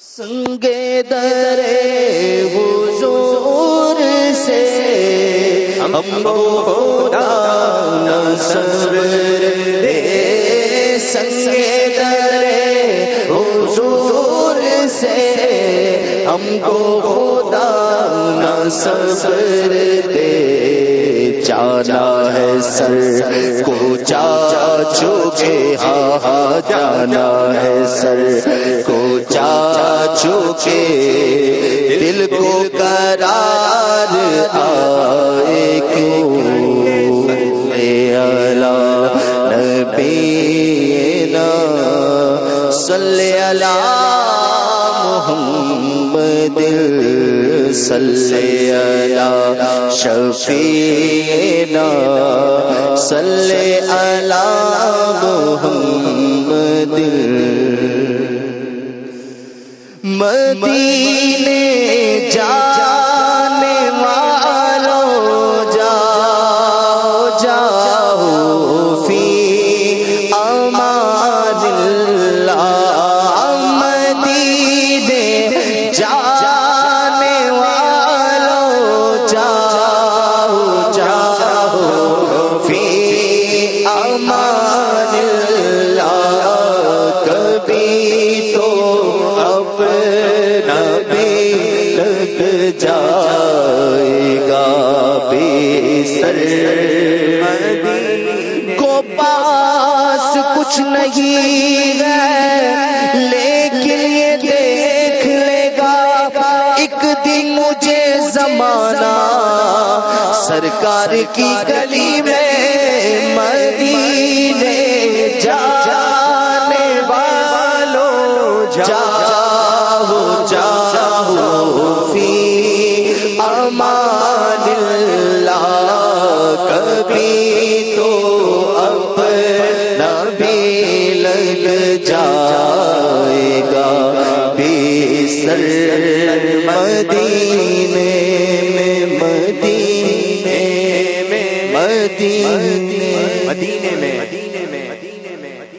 سنگے در حضور سے ہم خدا نصر دے سنگے در حضور سے ہم کو خدا نصر دے جانا ہے سر کو چا چوکے ہاں ہاں جانا ہے سر کو چا چوکے دل کو قرار آئے کیوں؟ اے اللہ نبینا صلی اللہ محمد، صلی اللہ شفینا صلی اللہ محمد۔ مدینے جا لگ جائے گا بے سر۔ کو پاس کچھ نہیں ہے، لیکن یہ دیکھ لے گا۔ ایک دن مجھے زمانہ، سرکار کی گلی میں مدینے کمال کبھی تو اب نبی لگ جائے گا۔ بیسر مدینے میں مدینے میں مدینے میں مدینے میں۔